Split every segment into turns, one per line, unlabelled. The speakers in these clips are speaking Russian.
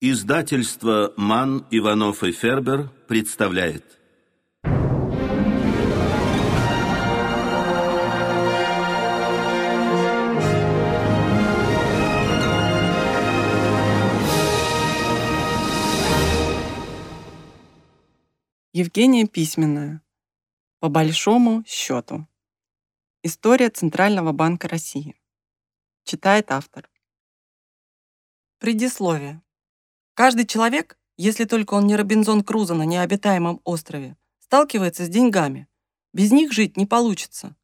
Издательство «Ман, Иванов и Фербер» представляет.
Евгения Письменная. По большому счету. История Центрального банка России. Читает автор. Предисловие. Каждый человек, если только он не Робинзон Крузо на необитаемом острове, сталкивается с деньгами. Без них жить не получится.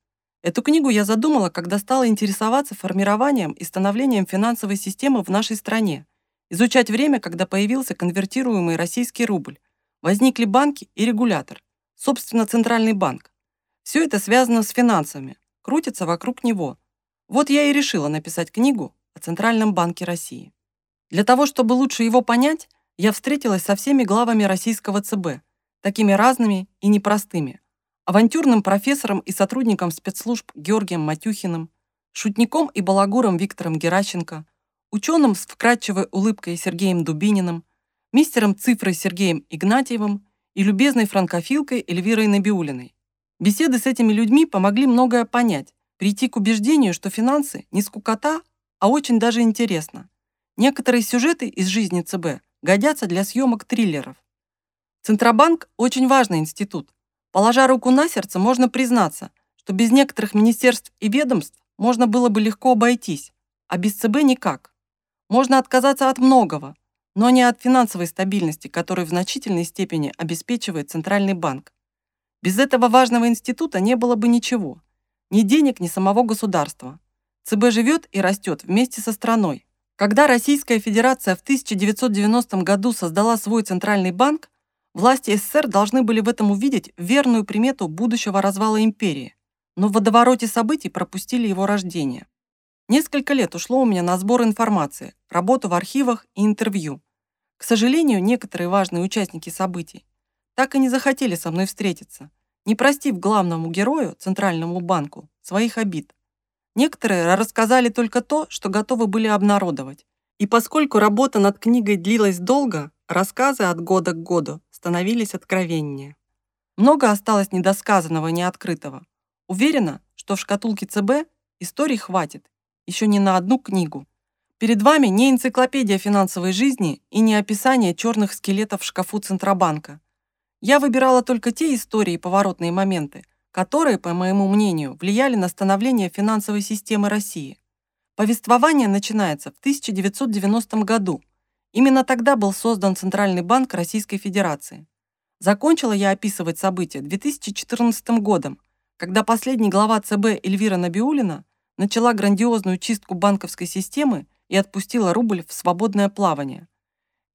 Эту книгу я задумала, когда стала интересоваться формированием и становлением финансовой системы в нашей стране, изучать время, когда появился конвертируемый российский рубль, возникли банки и регулятор, собственно, Центральный банк. Все это связано с финансами, крутится вокруг него. Вот я и решила написать книгу о Центральном банке России. Для того, чтобы лучше его понять, я встретилась со всеми главами российского ЦБ, такими разными и непростыми. Авантюрным профессором и сотрудником спецслужб Георгием Матюхиным, шутником и балагуром Виктором Геращенко, ученым с вкрадчивой улыбкой Сергеем Дубининым, мистером цифрой Сергеем Игнатьевым и любезной франкофилкой Эльвирой Набиулиной. Беседы с этими людьми помогли многое понять, прийти к убеждению, что финансы не скукота, а очень даже интересно. Некоторые сюжеты из жизни ЦБ годятся для съемок триллеров. Центробанк – очень важный институт. Положа руку на сердце, можно признаться, что без некоторых министерств и ведомств можно было бы легко обойтись, а без ЦБ никак. Можно отказаться от многого, но не от финансовой стабильности, которую в значительной степени обеспечивает Центральный банк. Без этого важного института не было бы ничего. Ни денег, ни самого государства. ЦБ живет и растет вместе со страной. Когда Российская Федерация в 1990 году создала свой центральный банк, власти СССР должны были в этом увидеть верную примету будущего развала империи, но в водовороте событий пропустили его рождение. Несколько лет ушло у меня на сбор информации, работу в архивах и интервью. К сожалению, некоторые важные участники событий так и не захотели со мной встретиться, не простив главному герою, Центральному банку, своих обид. Некоторые рассказали только то, что готовы были обнародовать. И поскольку работа над книгой длилась долго, рассказы от года к году становились откровеннее. Много осталось недосказанного и неоткрытого. Уверена, что в шкатулке ЦБ историй хватит, еще не на одну книгу. Перед вами не энциклопедия финансовой жизни и не описание черных скелетов в шкафу Центробанка. Я выбирала только те истории и поворотные моменты, которые, по моему мнению, влияли на становление финансовой системы России. Повествование начинается в 1990 году. Именно тогда был создан Центральный банк Российской Федерации. Закончила я описывать события 2014 годом, когда последний глава ЦБ Эльвира Набиулина начала грандиозную чистку банковской системы и отпустила рубль в свободное плавание.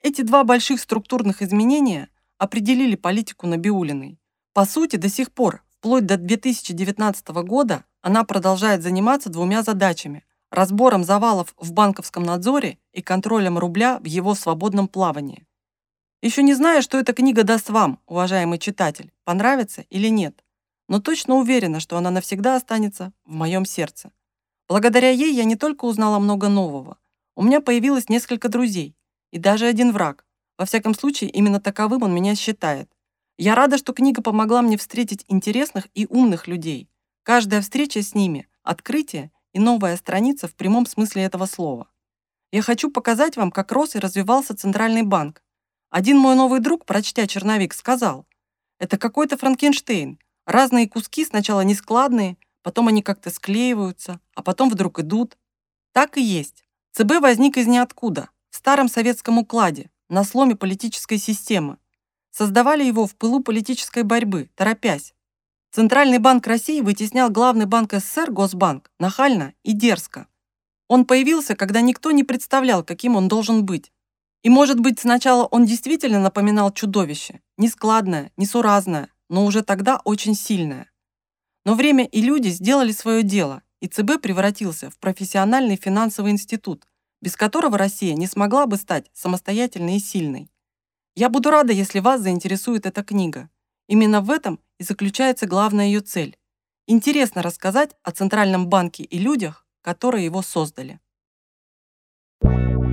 Эти два больших структурных изменения определили политику Набиулиной. По сути, до сих пор Вплоть до 2019 года она продолжает заниматься двумя задачами – разбором завалов в банковском надзоре и контролем рубля в его свободном плавании. Еще не знаю, что эта книга даст вам, уважаемый читатель, понравится или нет, но точно уверена, что она навсегда останется в моем сердце. Благодаря ей я не только узнала много нового, у меня появилось несколько друзей и даже один враг. Во всяком случае, именно таковым он меня считает. Я рада, что книга помогла мне встретить интересных и умных людей. Каждая встреча с ними – открытие и новая страница в прямом смысле этого слова. Я хочу показать вам, как рос и развивался Центральный банк. Один мой новый друг, прочтя черновик, сказал, это какой-то Франкенштейн. Разные куски сначала нескладные, потом они как-то склеиваются, а потом вдруг идут. Так и есть. ЦБ возник из ниоткуда, в старом советском укладе, на сломе политической системы, создавали его в пылу политической борьбы, торопясь. Центральный банк России вытеснял главный банк СССР, Госбанк, нахально и дерзко. Он появился, когда никто не представлял, каким он должен быть. И, может быть, сначала он действительно напоминал чудовище, нескладное, несуразное, но уже тогда очень сильное. Но время и люди сделали свое дело, и ЦБ превратился в профессиональный финансовый институт, без которого Россия не смогла бы стать самостоятельной и сильной. Я буду рада, если вас заинтересует эта книга. Именно в этом и заключается главная ее цель. Интересно рассказать о Центральном банке и людях, которые его создали.
Thank you